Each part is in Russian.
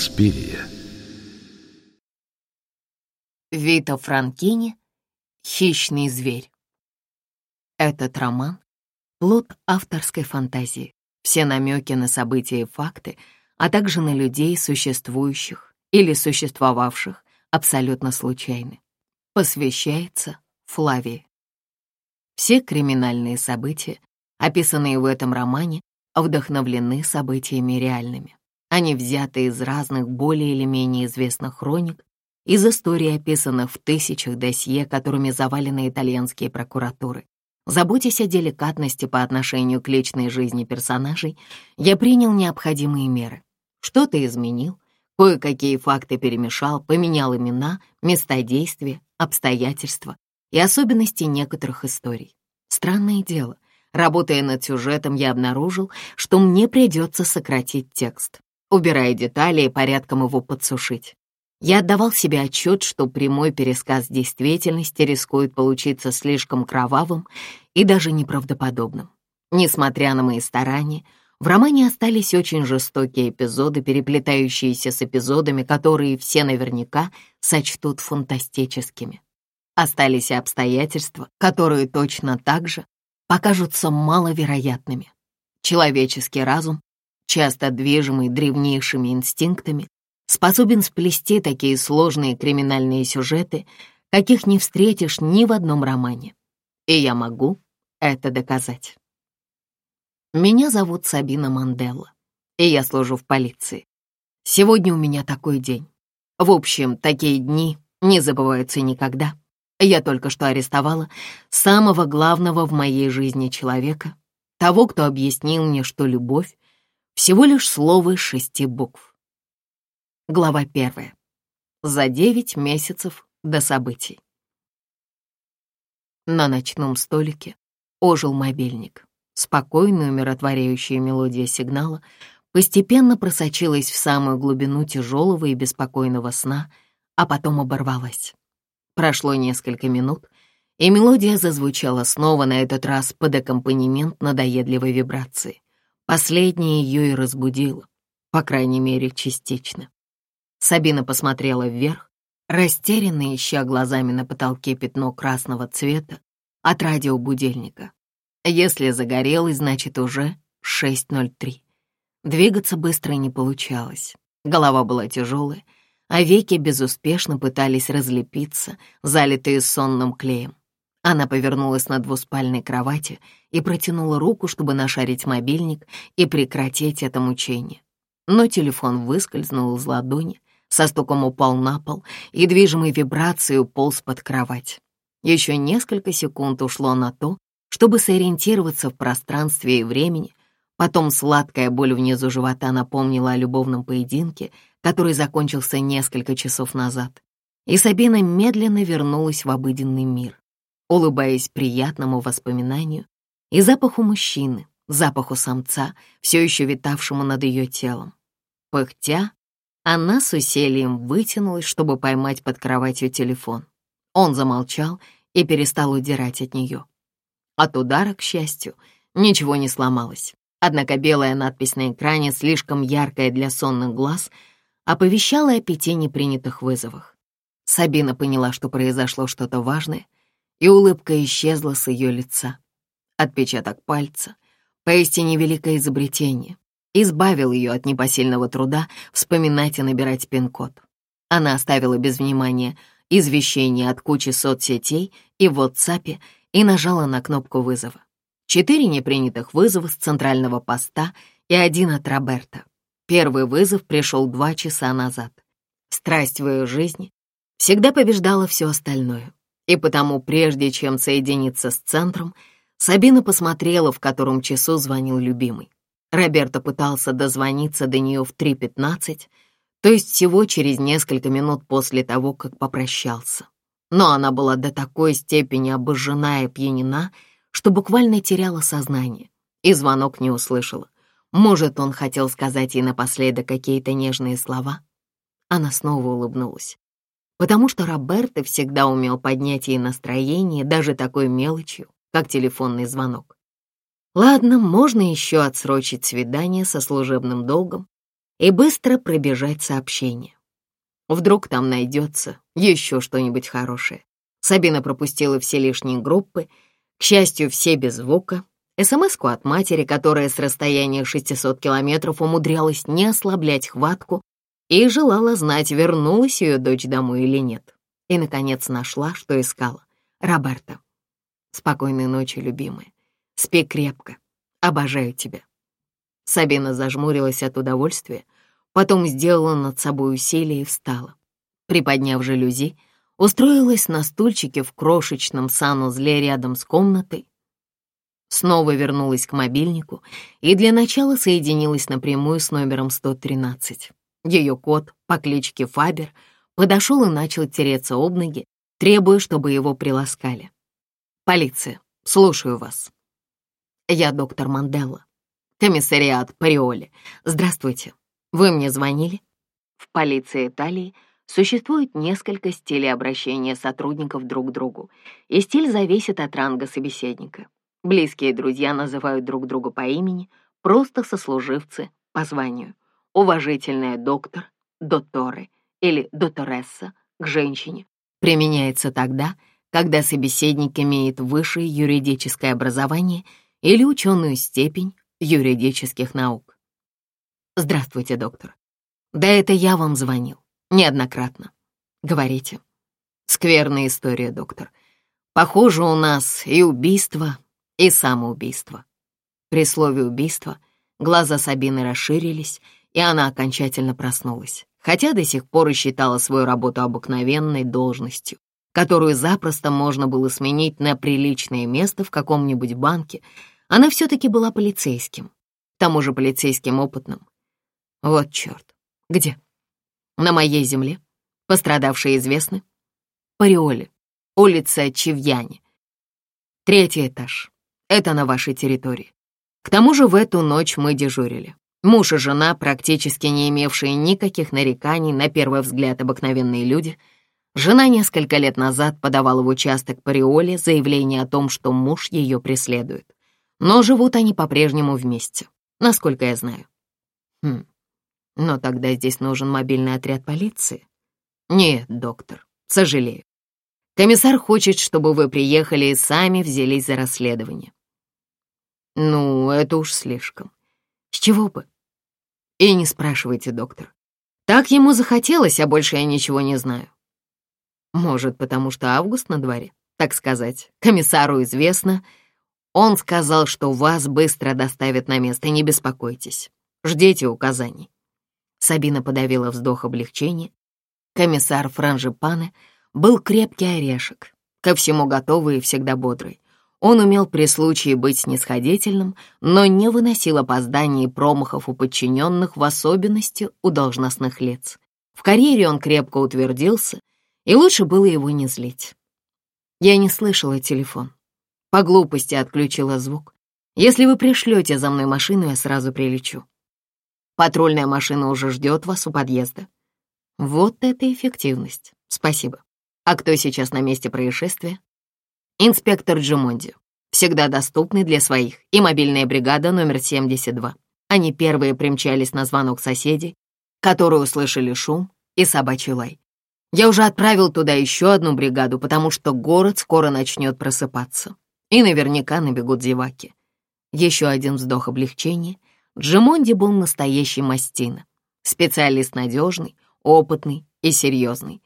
Инспирия. Вита Франкини «Хищный зверь». Этот роман — плод авторской фантазии, все намеки на события и факты, а также на людей, существующих или существовавших, абсолютно случайны. Посвящается Флавии. Все криминальные события, описанные в этом романе, вдохновлены событиями реальными. Они взяты из разных более или менее известных хроник, из истории, описанных в тысячах досье, которыми завалены итальянские прокуратуры. Заботясь о деликатности по отношению к личной жизни персонажей, я принял необходимые меры. Что-то изменил, кое-какие факты перемешал, поменял имена, места действия, обстоятельства и особенности некоторых историй. Странное дело, работая над сюжетом, я обнаружил, что мне придется сократить текст убирая детали и порядком его подсушить. Я отдавал себе отчет, что прямой пересказ действительности рискует получиться слишком кровавым и даже неправдоподобным. Несмотря на мои старания, в романе остались очень жестокие эпизоды, переплетающиеся с эпизодами, которые все наверняка сочтут фантастическими. Остались и обстоятельства, которые точно так же покажутся маловероятными. Человеческий разум часто движимый древнейшими инстинктами, способен сплести такие сложные криминальные сюжеты, каких не встретишь ни в одном романе. И я могу это доказать. Меня зовут Сабина Манделла, и я служу в полиции. Сегодня у меня такой день. В общем, такие дни не забываются никогда. Я только что арестовала самого главного в моей жизни человека, того, кто объяснил мне, что любовь всего лишь слово шести букв. Глава первая. За девять месяцев до событий. На ночном столике ожил мобильник. Спокойная, умиротворяющая мелодия сигнала постепенно просочилась в самую глубину тяжелого и беспокойного сна, а потом оборвалась. Прошло несколько минут, и мелодия зазвучала снова, на этот раз под аккомпанемент надоедливой вибрации. Последнее ее и разбудило, по крайней мере, частично. Сабина посмотрела вверх, растерянно ища глазами на потолке пятно красного цвета от радиобудильника. Если загорелый, значит, уже 6.03. Двигаться быстро не получалось. Голова была тяжелая, а веки безуспешно пытались разлепиться, залитые сонным клеем. Она повернулась на двуспальной кровати и протянула руку, чтобы нашарить мобильник и прекратить это мучение. Но телефон выскользнул из ладони, со стуком упал на пол и, движимой вибрацией, уполз под кровать. Еще несколько секунд ушло на то, чтобы сориентироваться в пространстве и времени. Потом сладкая боль внизу живота напомнила о любовном поединке, который закончился несколько часов назад. И Сабина медленно вернулась в обыденный мир улыбаясь приятному воспоминанию и запаху мужчины, запаху самца, все еще витавшему над ее телом. Пыхтя, она с усилием вытянулась, чтобы поймать под кроватью телефон. Он замолчал и перестал удирать от нее. От удара, к счастью, ничего не сломалось. Однако белая надпись на экране, слишком яркая для сонных глаз, оповещала о пяти непринятых вызовах. Сабина поняла, что произошло что-то важное — и улыбка исчезла с ее лица. Отпечаток пальца, поистине великое изобретение, избавил ее от непосильного труда вспоминать и набирать пин-код. Она оставила без внимания извещение от кучи соцсетей и в WhatsApp и нажала на кнопку вызова. Четыре непринятых вызова с центрального поста и один от Роберта. Первый вызов пришел два часа назад. Страсть в ее жизни всегда побеждала все остальное и потому прежде чем соединиться с центром, Сабина посмотрела, в котором часу звонил любимый. Роберто пытался дозвониться до нее в 3.15, то есть всего через несколько минут после того, как попрощался. Но она была до такой степени обожжена и опьянена, что буквально теряла сознание, и звонок не услышала. Может, он хотел сказать ей напоследок какие-то нежные слова? Она снова улыбнулась потому что Роберто всегда умел поднять ей настроение даже такой мелочью, как телефонный звонок. Ладно, можно еще отсрочить свидание со служебным долгом и быстро пробежать сообщение. Вдруг там найдется еще что-нибудь хорошее. Сабина пропустила все лишние группы, к счастью, все без звука, смс от матери, которая с расстояния 600 километров умудрялась не ослаблять хватку и желала знать, вернулась ее дочь домой или нет. И, наконец, нашла, что искала. Роберта. Спокойной ночи, любимая. Спи крепко. Обожаю тебя. Сабина зажмурилась от удовольствия, потом сделала над собой усилие и встала. Приподняв жалюзи, устроилась на стульчике в крошечном санузле рядом с комнатой, снова вернулась к мобильнику и для начала соединилась напрямую с номером 113. Ее кот по кличке Фабер подошел и начал тереться об ноги, требуя, чтобы его приласкали. «Полиция, слушаю вас». «Я доктор Манделла, комиссариат Париоли. Здравствуйте. Вы мне звонили?» В полиции Италии существует несколько стилей обращения сотрудников друг к другу, и стиль зависит от ранга собеседника. Близкие друзья называют друг друга по имени, просто сослуживцы — по званию. Уважительная доктор, доторы или доторесса к женщине применяется тогда, когда собеседник имеет высшее юридическое образование или ученую степень юридических наук. «Здравствуйте, доктор. Да это я вам звонил. Неоднократно. Говорите. Скверная история, доктор. Похоже, у нас и убийство, и самоубийство». При слове «убийство» глаза Сабины расширились, и она окончательно проснулась, хотя до сих пор и считала свою работу обыкновенной должностью, которую запросто можно было сменить на приличное место в каком-нибудь банке, она все-таки была полицейским, к тому же полицейским опытным. Вот черт. Где? На моей земле. Пострадавшие известны? Париоле, улица Чивьяни, Третий этаж. Это на вашей территории. К тому же в эту ночь мы дежурили. Муж и жена, практически не имевшие никаких нареканий, на первый взгляд обыкновенные люди, жена несколько лет назад подавала в участок париоле заявление о том, что муж ее преследует. Но живут они по-прежнему вместе, насколько я знаю. Хм, но тогда здесь нужен мобильный отряд полиции. Нет, доктор, сожалею. Комиссар хочет, чтобы вы приехали и сами взялись за расследование. Ну, это уж слишком. С чего бы? И не спрашивайте, доктор. Так ему захотелось, а больше я ничего не знаю. Может, потому что август на дворе, так сказать. Комиссару известно. Он сказал, что вас быстро доставят на место, не беспокойтесь. Ждите указаний. Сабина подавила вздох облегчения. Комиссар Франжипана был крепкий орешек, ко всему готовый и всегда бодрый. Он умел при случае быть снисходительным, но не выносил опозданий и промахов у подчиненных, в особенности у должностных лиц. В карьере он крепко утвердился, и лучше было его не злить. Я не слышала телефон. По глупости отключила звук. Если вы пришлете за мной машину, я сразу прилечу. Патрульная машина уже ждет вас у подъезда. Вот это эффективность. Спасибо. А кто сейчас на месте происшествия? инспектор Джумонди, всегда доступный для своих, и мобильная бригада номер 72. Они первые примчались на звонок соседей, которые услышали шум и собачий лай. Я уже отправил туда еще одну бригаду, потому что город скоро начнет просыпаться. И наверняка набегут зеваки. Еще один вздох облегчения. Джимонди был настоящий мастина. Специалист надежный, опытный и серьезный.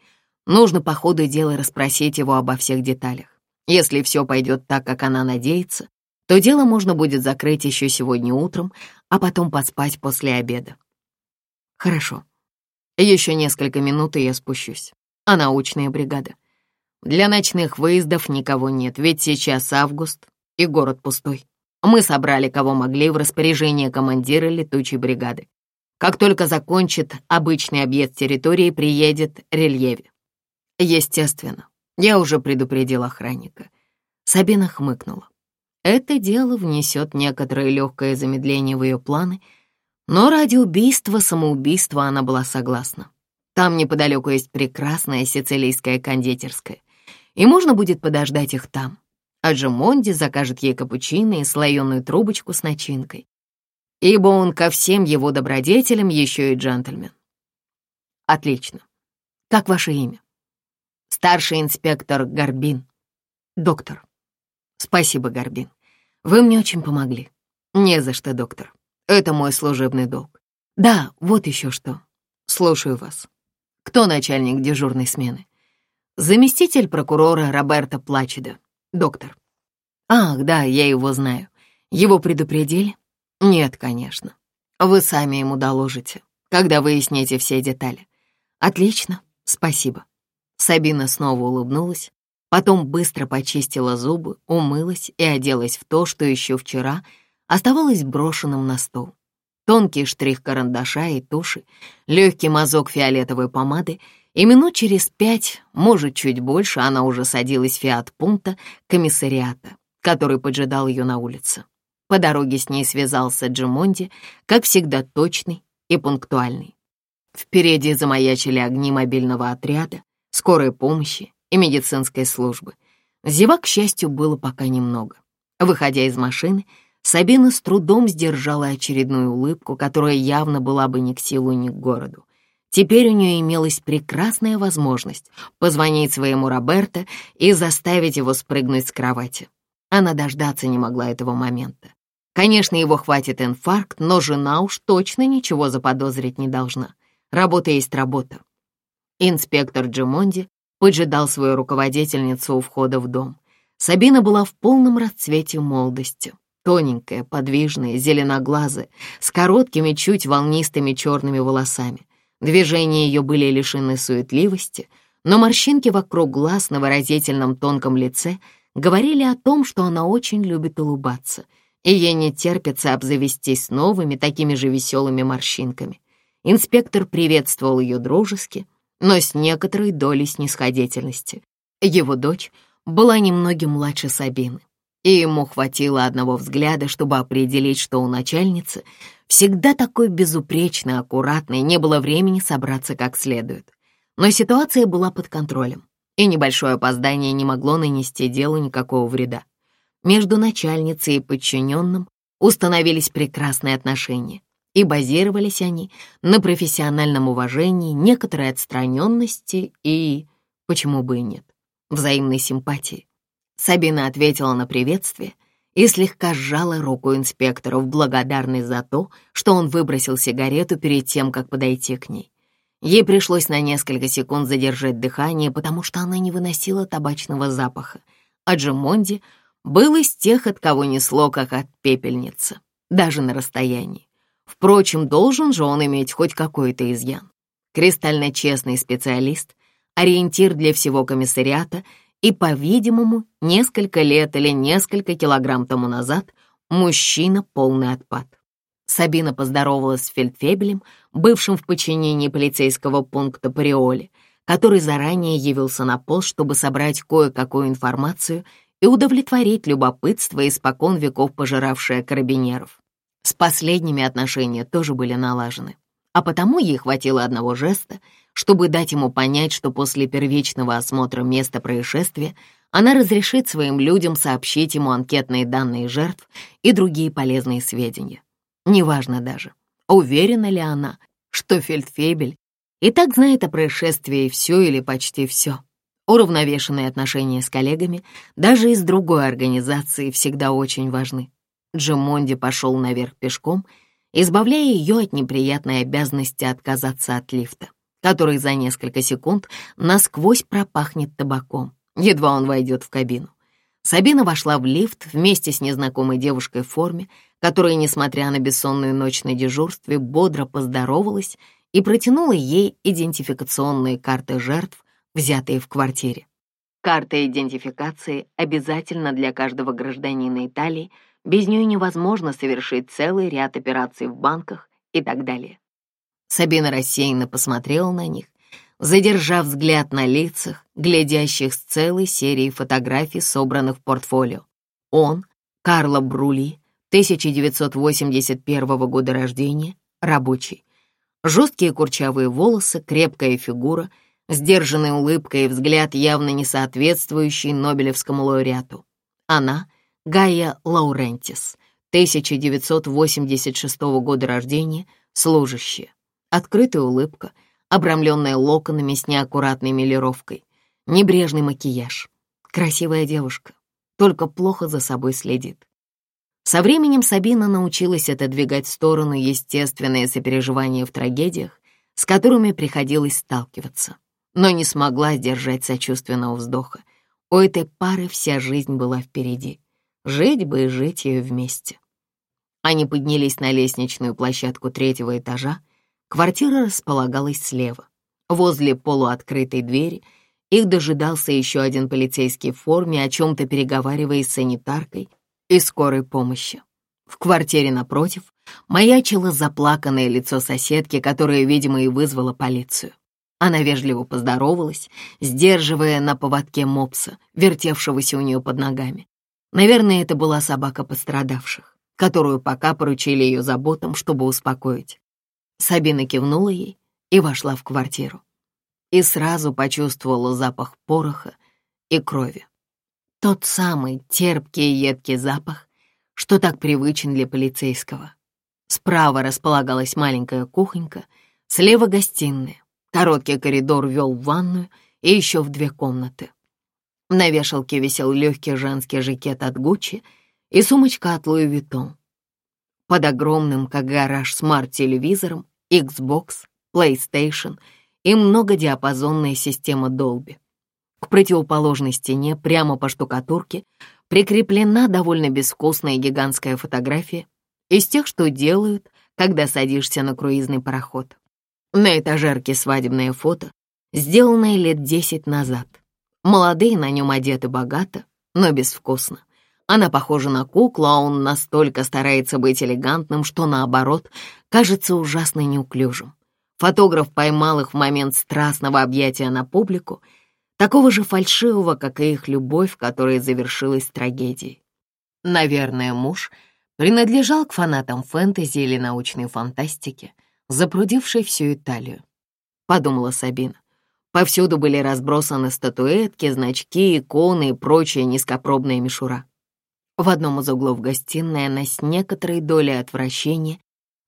Нужно по ходу дела расспросить его обо всех деталях. Если все пойдет так, как она надеется, то дело можно будет закрыть еще сегодня утром, а потом поспать после обеда. Хорошо. Еще несколько минут, и я спущусь. А научная бригада. Для ночных выездов никого нет, ведь сейчас август, и город пустой. Мы собрали, кого могли, в распоряжение командира летучей бригады. Как только закончит обычный объезд территории, приедет Рельеве. Естественно, я уже предупредил охранника. Сабина хмыкнула. Это дело внесет некоторое легкое замедление в ее планы, но ради убийства, самоубийства она была согласна. Там неподалеку есть прекрасная сицилийская кондитерская, и можно будет подождать их там. А Джимонди закажет ей капучино и слоеную трубочку с начинкой, ибо он ко всем его добродетелям еще и джентльмен. Отлично. Как ваше имя? старший инспектор Горбин. Доктор. Спасибо, Горбин. Вы мне очень помогли. Не за что, доктор. Это мой служебный долг. Да, вот еще что. Слушаю вас. Кто начальник дежурной смены? Заместитель прокурора Роберта Плачеда. Доктор. Ах, да, я его знаю. Его предупредили? Нет, конечно. Вы сами ему доложите, когда выясните все детали. Отлично, спасибо. Сабина снова улыбнулась, потом быстро почистила зубы, умылась и оделась в то, что еще вчера оставалось брошенным на стол. Тонкий штрих карандаша и туши, легкий мазок фиолетовой помады, и минут через пять, может, чуть больше, она уже садилась в фиат-пункта комиссариата, который поджидал ее на улице. По дороге с ней связался Джимонди, как всегда точный и пунктуальный. Впереди замаячили огни мобильного отряда, скорой помощи и медицинской службы. Зевак, к счастью, было пока немного. Выходя из машины, Сабина с трудом сдержала очередную улыбку, которая явно была бы ни к силу, ни к городу. Теперь у нее имелась прекрасная возможность позвонить своему Роберто и заставить его спрыгнуть с кровати. Она дождаться не могла этого момента. Конечно, его хватит инфаркт, но жена уж точно ничего заподозрить не должна. Работа есть работа. Инспектор Джимонди поджидал свою руководительницу у входа в дом. Сабина была в полном расцвете молодости. Тоненькая, подвижная, зеленоглазая, с короткими, чуть волнистыми черными волосами. Движения ее были лишены суетливости, но морщинки вокруг глаз на выразительном тонком лице говорили о том, что она очень любит улыбаться, и ей не терпится обзавестись новыми такими же веселыми морщинками. Инспектор приветствовал ее дружески — но с некоторой долей снисходительности. Его дочь была немногим младше Сабины, и ему хватило одного взгляда, чтобы определить, что у начальницы, всегда такой безупречно аккуратной, не было времени собраться как следует. Но ситуация была под контролем, и небольшое опоздание не могло нанести делу никакого вреда. Между начальницей и подчиненным установились прекрасные отношения, и базировались они на профессиональном уважении, некоторой отстраненности и, почему бы и нет, взаимной симпатии. Сабина ответила на приветствие и слегка сжала руку инспектора в благодарность за то, что он выбросил сигарету перед тем, как подойти к ней. Ей пришлось на несколько секунд задержать дыхание, потому что она не выносила табачного запаха, а Джимонди был из тех, от кого несло, как от пепельницы, даже на расстоянии. Впрочем, должен же он иметь хоть какой-то изъян. Кристально честный специалист, ориентир для всего комиссариата и, по-видимому, несколько лет или несколько килограмм тому назад мужчина полный отпад. Сабина поздоровалась с Фельдфебелем, бывшим в подчинении полицейского пункта Париоли, который заранее явился на пост, чтобы собрать кое-какую информацию и удовлетворить любопытство испокон веков пожиравшее карабинеров. С последними отношения тоже были налажены, а потому ей хватило одного жеста, чтобы дать ему понять, что после первичного осмотра места происшествия она разрешит своим людям сообщить ему анкетные данные жертв и другие полезные сведения. Неважно даже, уверена ли она, что Фельдфебель и так знает о происшествии все или почти все. Уравновешенные отношения с коллегами даже из другой организации всегда очень важны. Джимонди пошел наверх пешком, избавляя ее от неприятной обязанности отказаться от лифта, который за несколько секунд насквозь пропахнет табаком, едва он войдет в кабину. Сабина вошла в лифт вместе с незнакомой девушкой в форме, которая, несмотря на бессонную ночь на дежурстве, бодро поздоровалась и протянула ей идентификационные карты жертв, взятые в квартире. Карта идентификации обязательна для каждого гражданина Италии, без нее невозможно совершить целый ряд операций в банках и так далее. Сабина рассеянно посмотрела на них, задержав взгляд на лицах, глядящих с целой серией фотографий, собранных в портфолио. Он, Карло Брули, 1981 года рождения, рабочий. Жесткие курчавые волосы, крепкая фигура, сдержанная улыбка и взгляд, явно не соответствующий Нобелевскому лауреату. Она Гайя Лаурентис, 1986 года рождения, служащая. Открытая улыбка, обрамленная локонами с неаккуратной милировкой, небрежный макияж. Красивая девушка, только плохо за собой следит. Со временем Сабина научилась отодвигать в сторону естественное сопереживание в трагедиях, с которыми приходилось сталкиваться, но не смогла сдержать сочувственного вздоха. У этой пары вся жизнь была впереди. Жить бы и жить ее вместе. Они поднялись на лестничную площадку третьего этажа. Квартира располагалась слева. Возле полуоткрытой двери их дожидался еще один полицейский в форме, о чем-то переговариваясь с санитаркой и скорой помощи. В квартире напротив маячило заплаканное лицо соседки, которое, видимо, и вызвало полицию. Она вежливо поздоровалась, сдерживая на поводке мопса, вертевшегося у нее под ногами. Наверное, это была собака пострадавших, которую пока поручили ее заботам, чтобы успокоить. Сабина кивнула ей и вошла в квартиру. И сразу почувствовала запах пороха и крови. Тот самый терпкий и едкий запах, что так привычен для полицейского. Справа располагалась маленькая кухонька, слева — гостиная. Короткий коридор вел в ванную и еще в две комнаты. На вешалке висел легкий женский жакет от Гуччи и сумочка от Луи Витон. Под огромным, как гараж, смарт-телевизором, Xbox, PlayStation и многодиапазонная система Dolby. К противоположной стене, прямо по штукатурке, прикреплена довольно безвкусная гигантская фотография из тех, что делают, когда садишься на круизный пароход. На этажерке свадебное фото, сделанное лет 10 назад — Молодые на нем одеты богато, но безвкусно. Она похожа на куклу, а он настолько старается быть элегантным, что, наоборот, кажется ужасно неуклюжим. Фотограф поймал их в момент страстного объятия на публику, такого же фальшивого, как и их любовь, которая завершилась трагедией. Наверное, муж принадлежал к фанатам фэнтези или научной фантастики, запрудившей всю Италию, — подумала Сабина. Повсюду были разбросаны статуэтки, значки, иконы и прочая низкопробная мишура. В одном из углов гостиной она с некоторой долей отвращения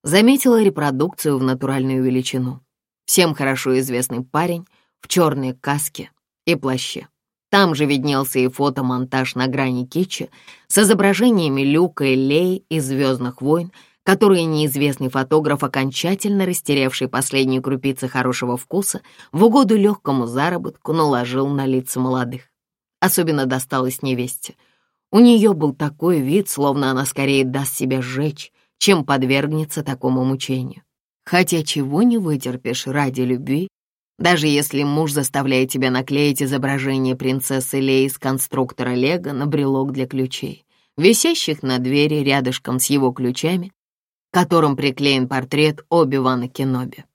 заметила репродукцию в натуральную величину. Всем хорошо известный парень в черной каске и плаще. Там же виднелся и фотомонтаж на грани кичи с изображениями Люка и Лей из «Звездных войн», которые неизвестный фотограф, окончательно растерявший последние крупицы хорошего вкуса, в угоду легкому заработку наложил на лица молодых. Особенно досталось невесте. У нее был такой вид, словно она скорее даст себя сжечь, чем подвергнется такому мучению. Хотя чего не вытерпишь ради любви, даже если муж заставляет тебя наклеить изображение принцессы Леи с конструктора Лего на брелок для ключей, висящих на двери рядышком с его ключами, к которым приклеен портрет Оби-Вана Кеноби.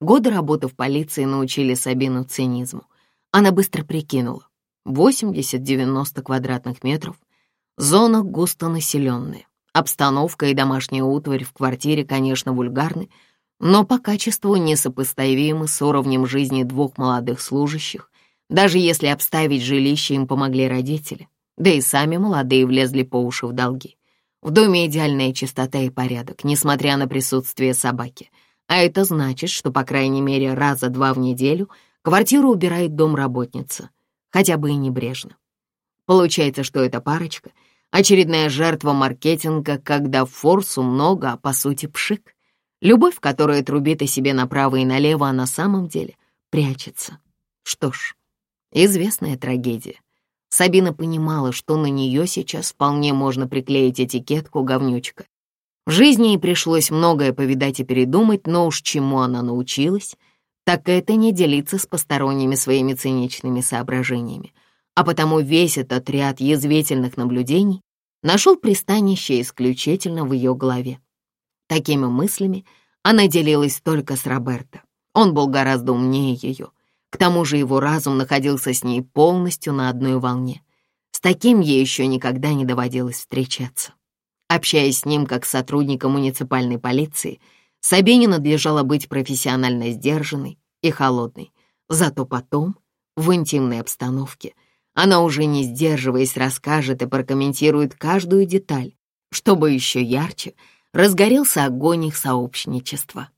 Годы работы в полиции научили Сабину цинизму. Она быстро прикинула. 80-90 квадратных метров. Зона густонаселенная. Обстановка и домашняя утварь в квартире, конечно, вульгарны, но по качеству несопоставимы с уровнем жизни двух молодых служащих, даже если обставить жилище им помогли родители, да и сами молодые влезли по уши в долги. В доме идеальная чистота и порядок, несмотря на присутствие собаки. А это значит, что по крайней мере раза два в неделю квартиру убирает домработница, хотя бы и небрежно. Получается, что эта парочка — очередная жертва маркетинга, когда форсу много, а по сути пшик. Любовь, которая трубит о себе направо и налево, а на самом деле прячется. Что ж, известная трагедия. Сабина понимала, что на нее сейчас вполне можно приклеить этикетку говнючка. В жизни ей пришлось многое повидать и передумать, но уж чему она научилась, так это не делиться с посторонними своими циничными соображениями. А потому весь этот ряд язвительных наблюдений нашел пристанище исключительно в ее голове. Такими мыслями она делилась только с Роберто. Он был гораздо умнее ее — к тому же его разум находился с ней полностью на одной волне. С таким ей еще никогда не доводилось встречаться. Общаясь с ним как сотрудником муниципальной полиции, Сабине надлежало быть профессионально сдержанной и холодной. Зато потом, в интимной обстановке, она уже не сдерживаясь расскажет и прокомментирует каждую деталь, чтобы еще ярче разгорелся огонь их сообщничества.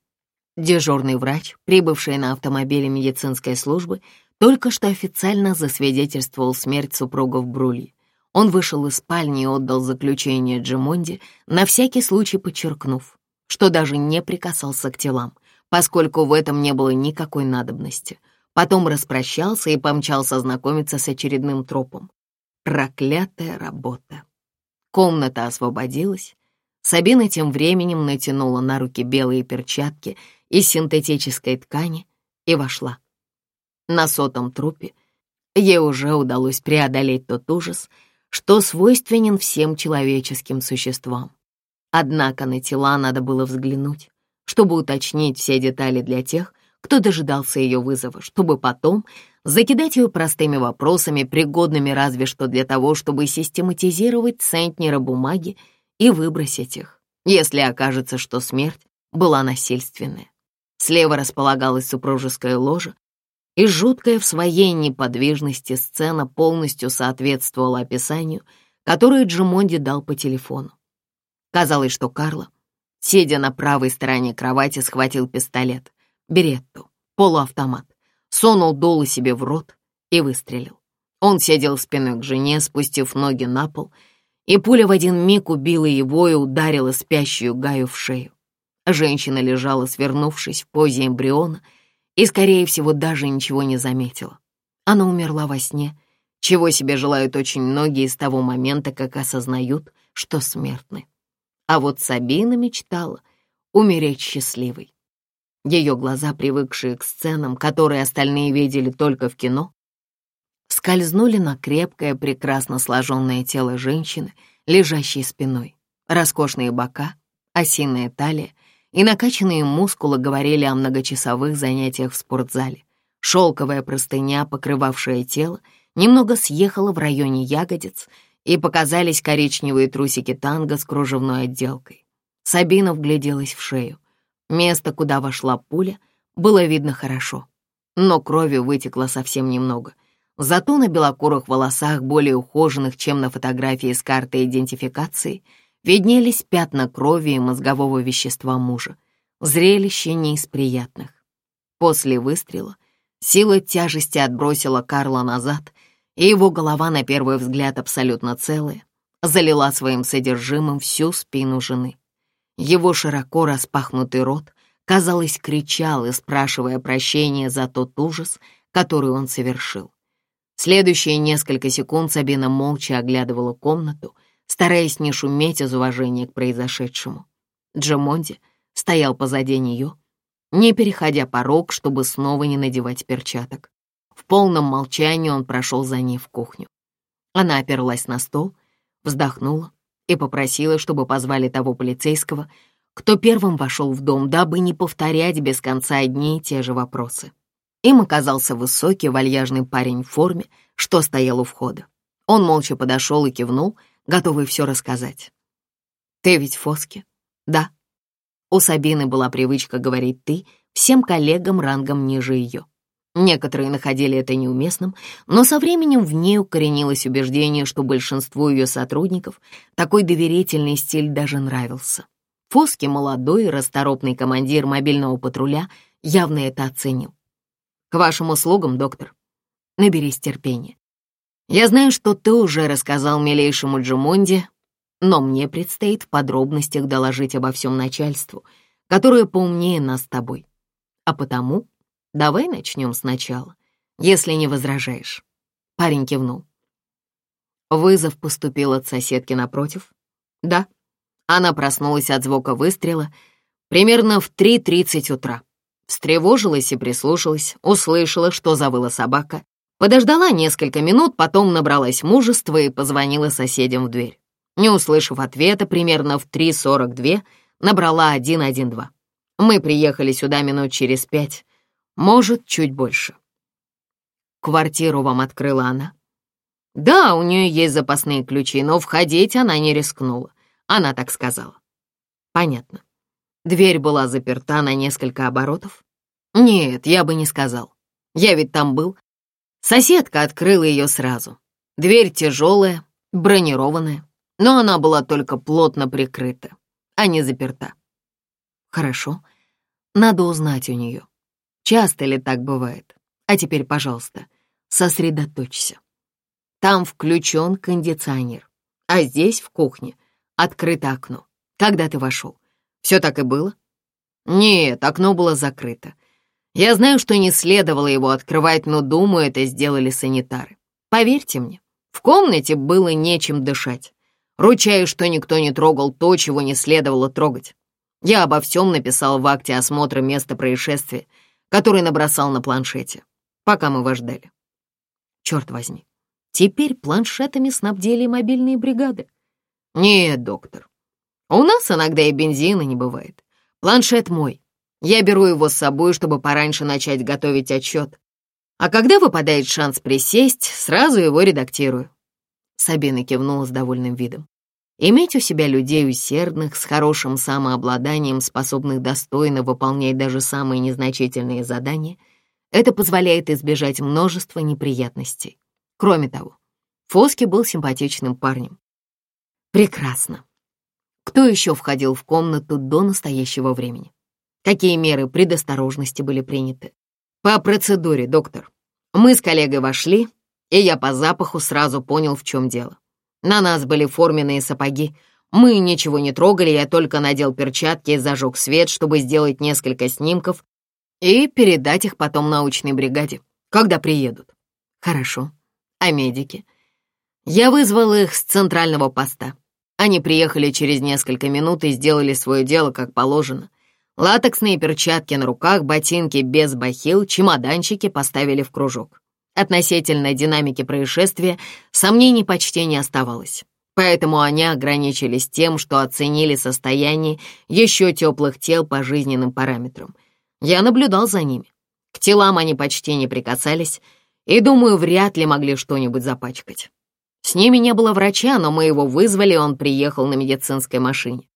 Дежурный врач, прибывший на автомобиле медицинской службы, только что официально засвидетельствовал смерть супругов Брули. Он вышел из спальни и отдал заключение Джимонди, на всякий случай подчеркнув, что даже не прикасался к телам, поскольку в этом не было никакой надобности. Потом распрощался и помчался знакомиться с очередным тропом. Проклятая работа. Комната освободилась. Сабина тем временем натянула на руки белые перчатки — из синтетической ткани и вошла. На сотом трупе ей уже удалось преодолеть тот ужас, что свойственен всем человеческим существам. Однако на тела надо было взглянуть, чтобы уточнить все детали для тех, кто дожидался ее вызова, чтобы потом закидать ее простыми вопросами, пригодными разве что для того, чтобы систематизировать центнера бумаги и выбросить их, если окажется, что смерть была насильственная. Слева располагалась супружеская ложа, и жуткая в своей неподвижности сцена полностью соответствовала описанию, которое Джимонди дал по телефону. Казалось, что Карло, сидя на правой стороне кровати, схватил пистолет, беретту, полуавтомат, сунул дуло себе в рот и выстрелил. Он сидел спиной к жене, спустив ноги на пол, и пуля в один миг убила его и ударила спящую Гаю в шею. Женщина лежала, свернувшись в позе эмбриона, и, скорее всего, даже ничего не заметила. Она умерла во сне, чего себе желают очень многие с того момента, как осознают, что смертны. А вот Сабина мечтала умереть счастливой. Ее глаза, привыкшие к сценам, которые остальные видели только в кино, скользнули на крепкое, прекрасно сложенное тело женщины, лежащей спиной, роскошные бока, осиная талия — и накачанные мускулы говорили о многочасовых занятиях в спортзале. Шелковая простыня, покрывавшая тело, немного съехала в районе ягодиц, и показались коричневые трусики танго с кружевной отделкой. Сабина вгляделась в шею. Место, куда вошла пуля, было видно хорошо, но крови вытекло совсем немного. Зато на белокурых волосах, более ухоженных, чем на фотографии с картой идентификации — виднелись пятна крови и мозгового вещества мужа. Зрелище не из приятных. После выстрела сила тяжести отбросила Карла назад, и его голова, на первый взгляд абсолютно целая, залила своим содержимым всю спину жены. Его широко распахнутый рот, казалось, кричал и спрашивая прощения за тот ужас, который он совершил. Следующие несколько секунд Сабина молча оглядывала комнату — стараясь не шуметь из уважения к произошедшему. Джамонди стоял позади нее, не переходя порог, чтобы снова не надевать перчаток. В полном молчании он прошел за ней в кухню. Она оперлась на стол, вздохнула и попросила, чтобы позвали того полицейского, кто первым вошел в дом, дабы не повторять без конца одни и те же вопросы. Им оказался высокий вальяжный парень в форме, что стоял у входа. Он молча подошел и кивнул — готовый все рассказать. «Ты ведь Фоски?» «Да». У Сабины была привычка говорить «ты» всем коллегам рангом ниже ее. Некоторые находили это неуместным, но со временем в ней укоренилось убеждение, что большинству ее сотрудников такой доверительный стиль даже нравился. Фоски, молодой и расторопный командир мобильного патруля, явно это оценил. «К вашим услугам, доктор. Наберись терпения. Я знаю, что ты уже рассказал милейшему Джимонде, но мне предстоит в подробностях доложить обо всем начальству, которое поумнее нас с тобой. А потому давай начнем сначала, если не возражаешь. Парень кивнул. Вызов поступил от соседки напротив. Да, она проснулась от звука выстрела примерно в 3.30 утра. Встревожилась и прислушалась, услышала, что завыла собака, Подождала несколько минут, потом набралась мужества и позвонила соседям в дверь. Не услышав ответа, примерно в 3.42 набрала 112. Мы приехали сюда минут через пять, может, чуть больше. Квартиру вам открыла она? Да, у нее есть запасные ключи, но входить она не рискнула. Она так сказала. Понятно. Дверь была заперта на несколько оборотов? Нет, я бы не сказал. Я ведь там был. Соседка открыла ее сразу. Дверь тяжелая, бронированная, но она была только плотно прикрыта, а не заперта. Хорошо, надо узнать у нее, часто ли так бывает. А теперь, пожалуйста, сосредоточься. Там включен кондиционер, а здесь, в кухне, открыто окно. Когда ты вошел? Все так и было? Нет, окно было закрыто. Я знаю, что не следовало его открывать, но думаю, это сделали санитары. Поверьте мне, в комнате было нечем дышать. Ручаюсь, что никто не трогал то, чего не следовало трогать. Я обо всем написал в акте осмотра места происшествия, который набросал на планшете, пока мы вас ждали. Черт возьми, теперь планшетами снабдили мобильные бригады. Нет, доктор, у нас иногда и бензина не бывает. Планшет мой, я беру его с собой, чтобы пораньше начать готовить отчет. А когда выпадает шанс присесть, сразу его редактирую». Сабина кивнула с довольным видом. Иметь у себя людей усердных, с хорошим самообладанием, способных достойно выполнять даже самые незначительные задания, это позволяет избежать множества неприятностей. Кроме того, Фоски был симпатичным парнем. Прекрасно. Кто еще входил в комнату до настоящего времени? какие меры предосторожности были приняты. По процедуре, доктор. Мы с коллегой вошли, и я по запаху сразу понял, в чем дело. На нас были форменные сапоги. Мы ничего не трогали, я только надел перчатки и зажег свет, чтобы сделать несколько снимков и передать их потом научной бригаде, когда приедут. Хорошо. А медики? Я вызвал их с центрального поста. Они приехали через несколько минут и сделали свое дело как положено. Латексные перчатки на руках, ботинки без бахил, чемоданчики поставили в кружок. Относительно динамики происшествия сомнений почти не оставалось, поэтому они ограничились тем, что оценили состояние еще теплых тел по жизненным параметрам. Я наблюдал за ними. К телам они почти не прикасались и, думаю, вряд ли могли что-нибудь запачкать. С ними не было врача, но мы его вызвали, он приехал на медицинской машине.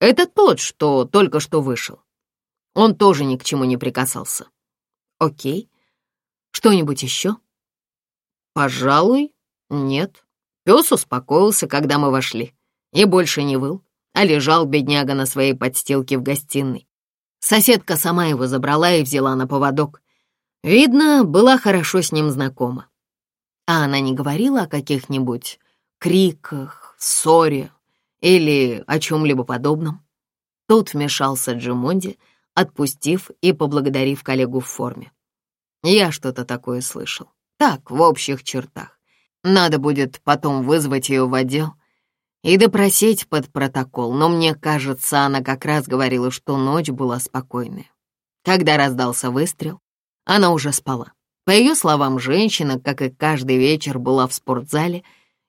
Это тот, что только что вышел. Он тоже ни к чему не прикасался. Окей. Что-нибудь еще? Пожалуй, нет. Пес успокоился, когда мы вошли, и больше не выл, а лежал бедняга на своей подстилке в гостиной. Соседка сама его забрала и взяла на поводок. Видно, была хорошо с ним знакома. А она не говорила о каких-нибудь криках, ссоре, или о чем-либо подобном?» Тут вмешался Джимонди, отпустив и поблагодарив коллегу в форме. «Я что-то такое слышал. Так, в общих чертах. Надо будет потом вызвать ее в отдел и допросить под протокол, но мне кажется, она как раз говорила, что ночь была спокойная. Когда раздался выстрел, она уже спала. По ее словам, женщина, как и каждый вечер, была в спортзале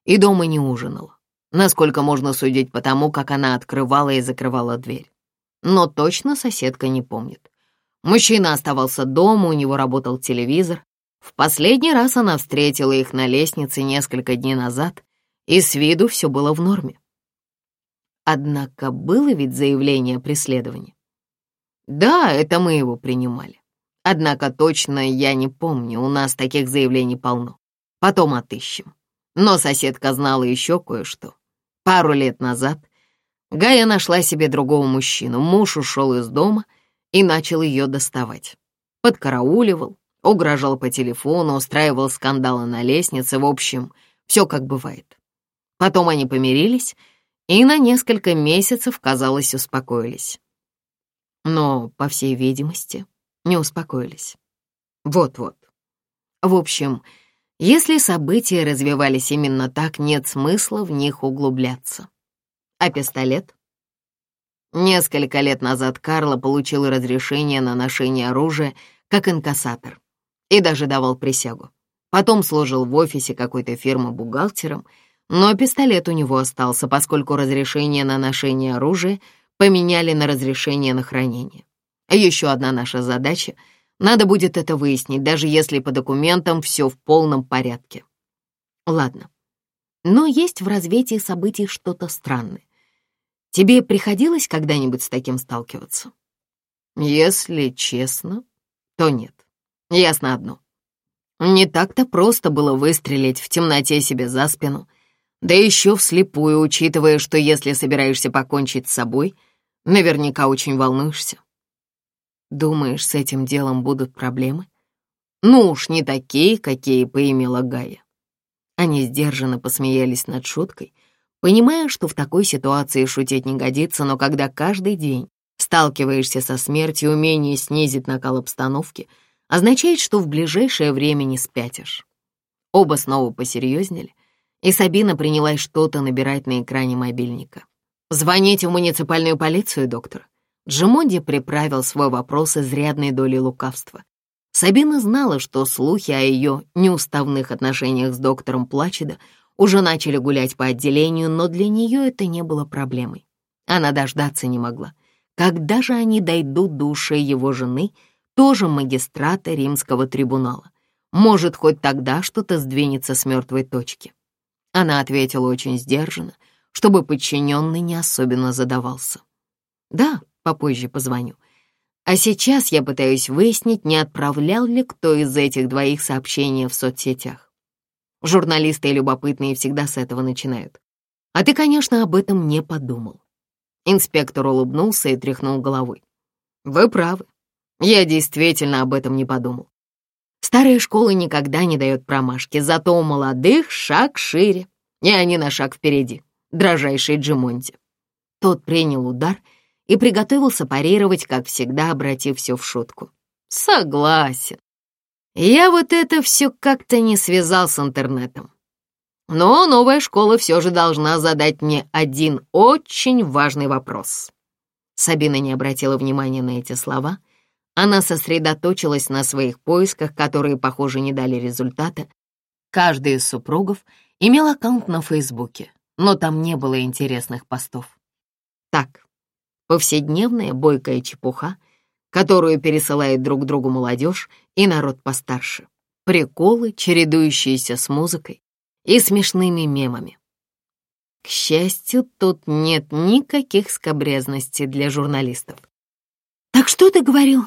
и дома не ужинала. Насколько можно судить по тому, как она открывала и закрывала дверь. Но точно соседка не помнит. Мужчина оставался дома, у него работал телевизор. В последний раз она встретила их на лестнице несколько дней назад, и с виду все было в норме. Однако было ведь заявление о преследовании. Да, это мы его принимали. Однако точно я не помню, у нас таких заявлений полно. Потом отыщем. Но соседка знала еще кое-что. Пару лет назад Гая нашла себе другого мужчину. Муж ушел из дома и начал ее доставать. Подкарауливал, угрожал по телефону, устраивал скандалы на лестнице. В общем, все как бывает. Потом они помирились и на несколько месяцев, казалось, успокоились. Но, по всей видимости, не успокоились. Вот-вот. В общем, если события развивались именно так, нет смысла в них углубляться. А пистолет? Несколько лет назад Карло получил разрешение на ношение оружия как инкассатор и даже давал присягу. Потом служил в офисе какой-то фирмы бухгалтером, но пистолет у него остался, поскольку разрешение на ношение оружия поменяли на разрешение на хранение. Еще одна наша задача — надо будет это выяснить, даже если по документам все в полном порядке. Ладно. Но есть в развитии событий что-то странное. Тебе приходилось когда-нибудь с таким сталкиваться? Если честно, то нет. Ясно одно. Не так-то просто было выстрелить в темноте себе за спину, да еще вслепую, учитывая, что если собираешься покончить с собой, наверняка очень волнуешься. Думаешь, с этим делом будут проблемы? Ну уж не такие, какие поимела Гая. Они сдержанно посмеялись над шуткой, понимая, что в такой ситуации шутить не годится, но когда каждый день сталкиваешься со смертью, умение снизить накал обстановки означает, что в ближайшее время не спятишь. Оба снова посерьезнели, и Сабина принялась что-то набирать на экране мобильника. «Звоните в муниципальную полицию, доктор», Джимонди приправил свой вопрос изрядной долей лукавства. Сабина знала, что слухи о ее неуставных отношениях с доктором Плачеда уже начали гулять по отделению, но для нее это не было проблемой. Она дождаться не могла. Когда же они дойдут до ушей его жены, тоже магистрата римского трибунала? Может, хоть тогда что-то сдвинется с мертвой точки? Она ответила очень сдержанно, чтобы подчиненный не особенно задавался. «Да, попозже позвоню. А сейчас я пытаюсь выяснить, не отправлял ли кто из этих двоих сообщения в соцсетях. Журналисты и любопытные всегда с этого начинают. А ты, конечно, об этом не подумал. Инспектор улыбнулся и тряхнул головой. Вы правы. Я действительно об этом не подумал. Старая школа никогда не дает промашки, зато у молодых шаг шире, и они на шаг впереди, дрожайший Джимонти. Тот принял удар и и приготовился парировать, как всегда, обратив все в шутку. «Согласен. Я вот это все как-то не связал с интернетом. Но новая школа все же должна задать мне один очень важный вопрос». Сабина не обратила внимания на эти слова. Она сосредоточилась на своих поисках, которые, похоже, не дали результата. Каждый из супругов имел аккаунт на Фейсбуке, но там не было интересных постов. Так, повседневная бойкая чепуха, которую пересылает друг другу молодежь и народ постарше, приколы, чередующиеся с музыкой и смешными мемами. К счастью, тут нет никаких скобрезностей для журналистов. «Так что ты говорил?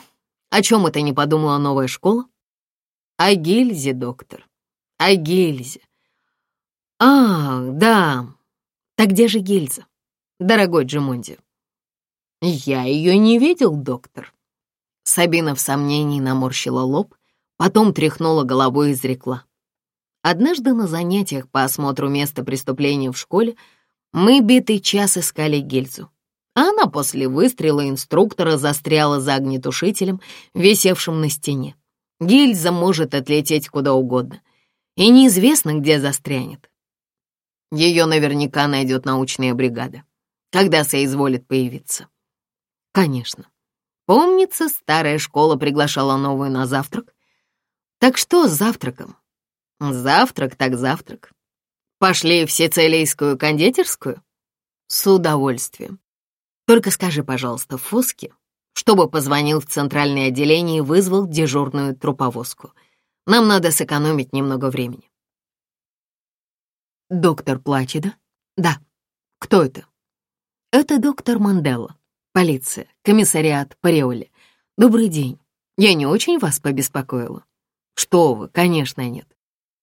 О чем это не подумала новая школа?» «О гильзе, доктор, о гильзе». «А, да, так где же гильза, дорогой Джимонди?» «Я ее не видел, доктор». Сабина в сомнении наморщила лоб, потом тряхнула головой и изрекла. Однажды на занятиях по осмотру места преступления в школе мы битый час искали гильзу. А она после выстрела инструктора застряла за огнетушителем, висевшим на стене. Гильза может отлететь куда угодно, и неизвестно, где застрянет. Ее наверняка найдет научная бригада, когда соизволит появиться. Конечно. Помнится, старая школа приглашала новую на завтрак. Так что с завтраком? Завтрак так завтрак. Пошли в сицилийскую кондитерскую? С удовольствием. Только скажи, пожалуйста, Фуске, чтобы позвонил в центральное отделение и вызвал дежурную труповозку. Нам надо сэкономить немного времени. Доктор Плачеда? Да. Кто это? Это доктор Мандела. Полиция, комиссариат, Париоли. Добрый день. Я не очень вас побеспокоила? Что вы, конечно, нет.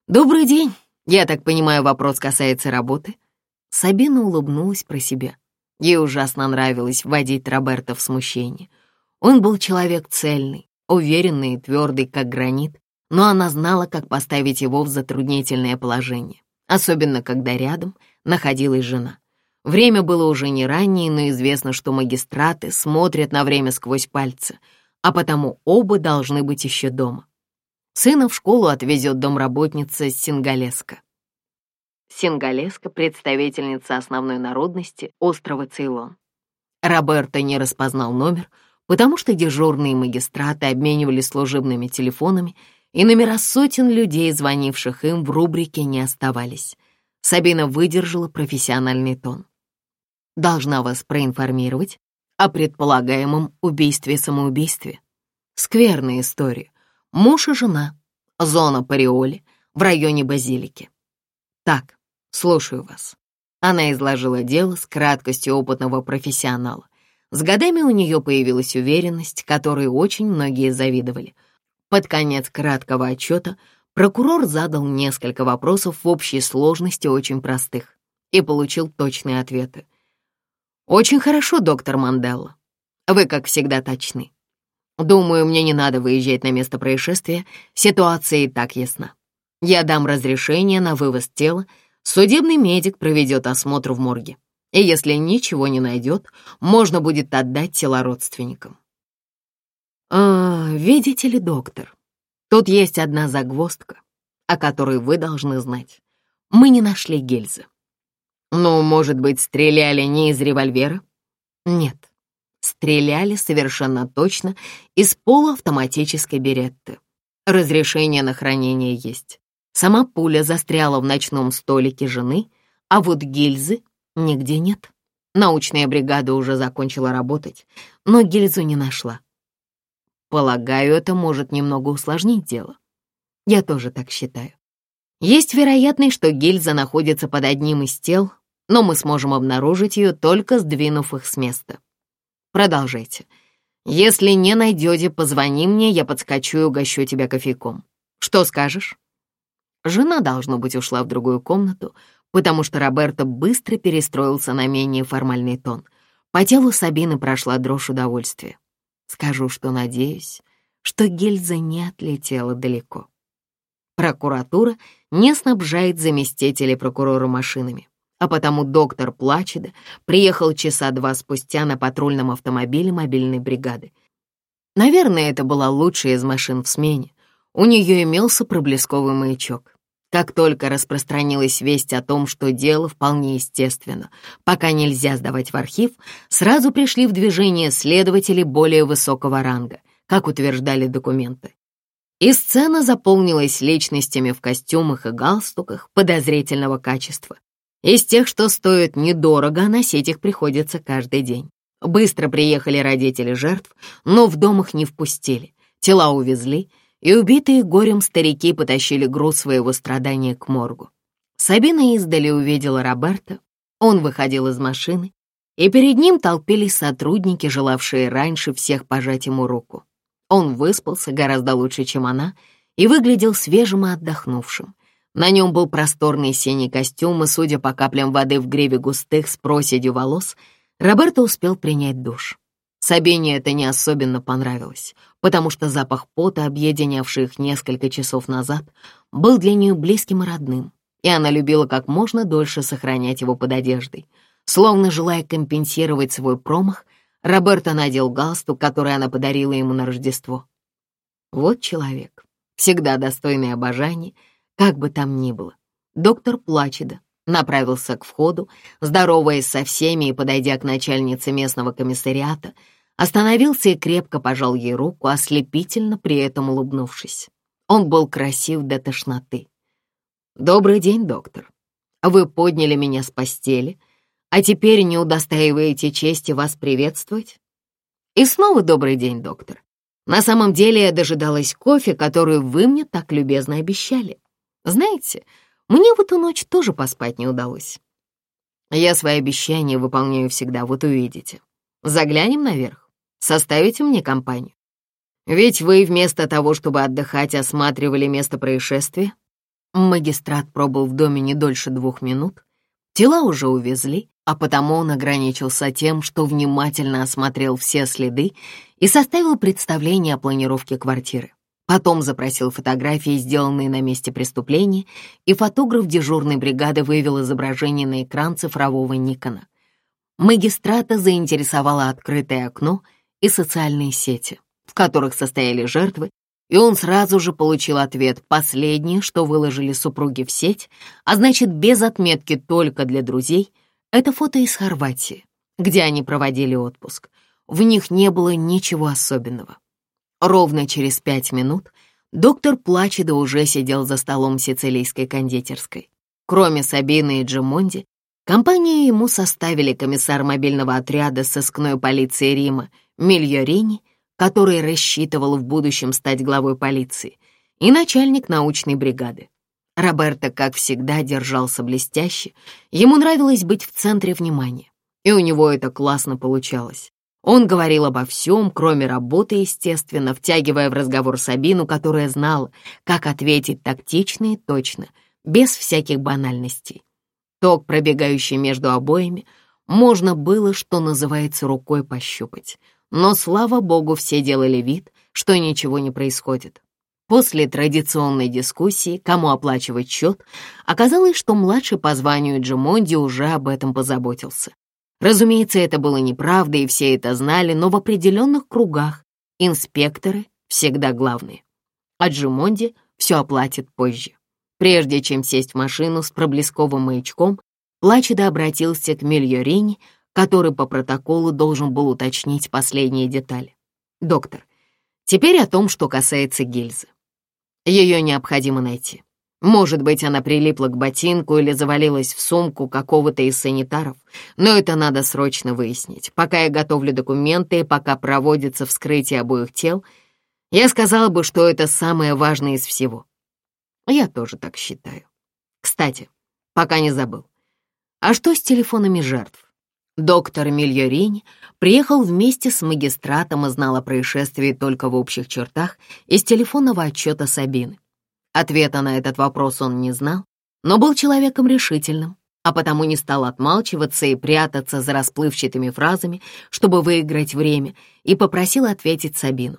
Добрый день. Я так понимаю, вопрос касается работы? Сабина улыбнулась про себя. Ей ужасно нравилось вводить Роберта в смущение. Он был человек цельный, уверенный и твердый, как гранит, но она знала, как поставить его в затруднительное положение, особенно когда рядом находилась жена. Время было уже не раннее, но известно, что магистраты смотрят на время сквозь пальцы, а потому оба должны быть еще дома. Сына в школу отвезет домработница Сингалеска. Сингалеска — представительница основной народности острова Цейлон. Роберто не распознал номер, потому что дежурные магистраты обменивали служебными телефонами, и номера сотен людей, звонивших им, в рубрике не оставались. Сабина выдержала профессиональный тон должна вас проинформировать о предполагаемом убийстве-самоубийстве. Скверная история. Муж и жена. Зона Париоли в районе Базилики. Так, слушаю вас. Она изложила дело с краткостью опытного профессионала. С годами у нее появилась уверенность, которой очень многие завидовали. Под конец краткого отчета прокурор задал несколько вопросов в общей сложности очень простых и получил точные ответы. «Очень хорошо, доктор Манделла. Вы, как всегда, точны. Думаю, мне не надо выезжать на место происшествия, ситуация и так ясна. Я дам разрешение на вывоз тела, судебный медик проведет осмотр в морге, и если ничего не найдет, можно будет отдать тело родственникам». «А, видите ли, доктор, тут есть одна загвоздка, о которой вы должны знать. Мы не нашли гильзы. Ну, может быть, стреляли не из револьвера? Нет. Стреляли совершенно точно из полуавтоматической беретты. Разрешение на хранение есть. Сама пуля застряла в ночном столике жены, а вот гильзы нигде нет. Научная бригада уже закончила работать, но гильзу не нашла. Полагаю, это может немного усложнить дело. Я тоже так считаю. Есть вероятность, что гильза находится под одним из тел, но мы сможем обнаружить ее, только сдвинув их с места. Продолжайте. Если не найдете, позвони мне, я подскочу и угощу тебя кофейком. Что скажешь? Жена, должно быть, ушла в другую комнату, потому что Роберто быстро перестроился на менее формальный тон. По телу Сабины прошла дрожь удовольствия. Скажу, что надеюсь, что Гельза не отлетела далеко. Прокуратура не снабжает заместителей прокурора машинами а потому доктор Плачеда приехал часа два спустя на патрульном автомобиле мобильной бригады. Наверное, это была лучшая из машин в смене. У нее имелся проблесковый маячок. Как только распространилась весть о том, что дело вполне естественно, пока нельзя сдавать в архив, сразу пришли в движение следователи более высокого ранга, как утверждали документы. И сцена заполнилась личностями в костюмах и галстуках подозрительного качества, из тех, что стоят недорого, носить их приходится каждый день. Быстро приехали родители жертв, но в дом их не впустили. Тела увезли, и убитые горем старики потащили груз своего страдания к моргу. Сабина издали увидела Роберта, он выходил из машины, и перед ним толпились сотрудники, желавшие раньше всех пожать ему руку. Он выспался гораздо лучше, чем она, и выглядел свежим и отдохнувшим. На нем был просторный синий костюм, и, судя по каплям воды в гриве густых с проседью волос, Роберто успел принять душ. Сабине это не особенно понравилось, потому что запах пота, объединявший их несколько часов назад, был для нее близким и родным, и она любила как можно дольше сохранять его под одеждой. Словно желая компенсировать свой промах, Роберто надел галстук, который она подарила ему на Рождество. Вот человек, всегда достойный обожания — как бы там ни было, доктор Плачеда направился к входу, здороваясь со всеми и подойдя к начальнице местного комиссариата, остановился и крепко пожал ей руку, ослепительно при этом улыбнувшись. Он был красив до тошноты. «Добрый день, доктор. Вы подняли меня с постели, а теперь не удостаиваете чести вас приветствовать?» «И снова добрый день, доктор. На самом деле я дожидалась кофе, который вы мне так любезно обещали». Знаете, мне в эту ночь тоже поспать не удалось. Я свои обещания выполняю всегда, вот увидите. Заглянем наверх, составите мне компанию. Ведь вы вместо того, чтобы отдыхать, осматривали место происшествия. Магистрат пробыл в доме не дольше двух минут. Тела уже увезли, а потому он ограничился тем, что внимательно осмотрел все следы и составил представление о планировке квартиры. Потом запросил фотографии, сделанные на месте преступления, и фотограф дежурной бригады вывел изображение на экран цифрового Никона. Магистрата заинтересовало открытое окно и социальные сети, в которых состояли жертвы, и он сразу же получил ответ «последнее, что выложили супруги в сеть, а значит, без отметки только для друзей, это фото из Хорватии, где они проводили отпуск. В них не было ничего особенного». Ровно через пять минут доктор Плачеда уже сидел за столом сицилийской кондитерской. Кроме Сабины и Джимонди, компанию ему составили комиссар мобильного отряда сыскной полиции Рима Мильорини, который рассчитывал в будущем стать главой полиции, и начальник научной бригады. Роберто, как всегда, держался блестяще, ему нравилось быть в центре внимания, и у него это классно получалось. Он говорил обо всем, кроме работы, естественно, втягивая в разговор Сабину, которая знала, как ответить тактично и точно, без всяких банальностей. Ток, пробегающий между обоями, можно было, что называется, рукой пощупать. Но, слава богу, все делали вид, что ничего не происходит. После традиционной дискуссии, кому оплачивать счет, оказалось, что младший по званию Джимонди уже об этом позаботился. Разумеется, это было неправда, и все это знали, но в определенных кругах инспекторы всегда главные. А Джимонди все оплатит позже. Прежде чем сесть в машину с проблесковым маячком, Плачеда обратился к Мильорине, который по протоколу должен был уточнить последние детали. «Доктор, теперь о том, что касается гильзы. Ее необходимо найти. Может быть, она прилипла к ботинку или завалилась в сумку какого-то из санитаров, но это надо срочно выяснить. Пока я готовлю документы и пока проводится вскрытие обоих тел, я сказала бы, что это самое важное из всего. Я тоже так считаю. Кстати, пока не забыл. А что с телефонами жертв? Доктор Мильорини приехал вместе с магистратом и знал о происшествии только в общих чертах из телефонного отчета Сабины. Ответа на этот вопрос он не знал, но был человеком решительным, а потому не стал отмалчиваться и прятаться за расплывчатыми фразами, чтобы выиграть время, и попросил ответить Сабину.